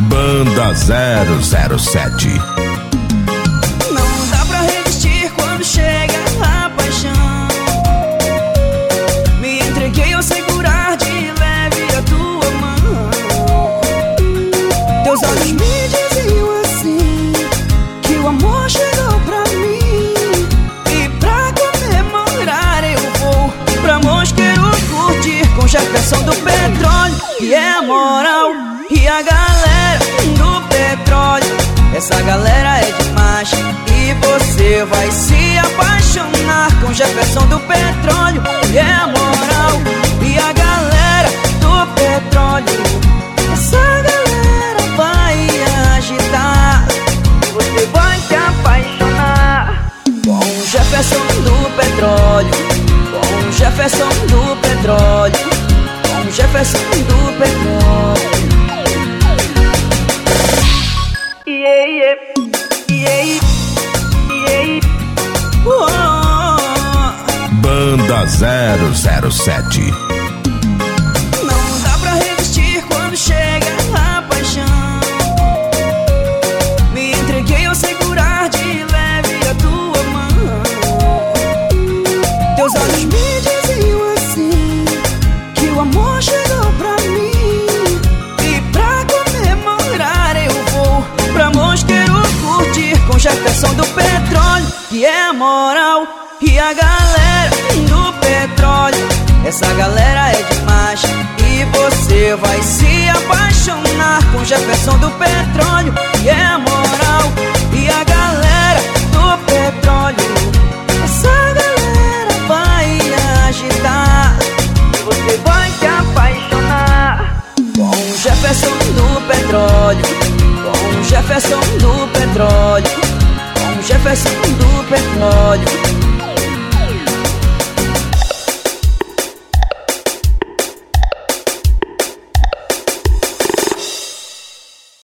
Banda 007 Não dá pra resistir quando chega a paixão. Me entreguei ao segurar de leve a tua mão. Teus olhos me que é moral. E a galera do petróleo, essa galera é demais. E você vai se apaixonar com Jefferson do Petróleo, que é moral. E a galera do petróleo, essa galera vai agitar. Você vai se apaixonar com Jefferson do Petróleo, com Jefferson do Petróleo, Jefferson do Petróleo. Yeah. Banda 007 Jefferson do Petróleo, que é a moral. E a galera do petróleo, essa galera é demais. E você vai se apaixonar com Jefferson do Petróleo, que é a moral. E a galera do petróleo, essa galera vai agitar. Você vai se apaixonar com Jefferson do Petróleo, com Jefferson do Petróleo, Jefferson do Petróleo.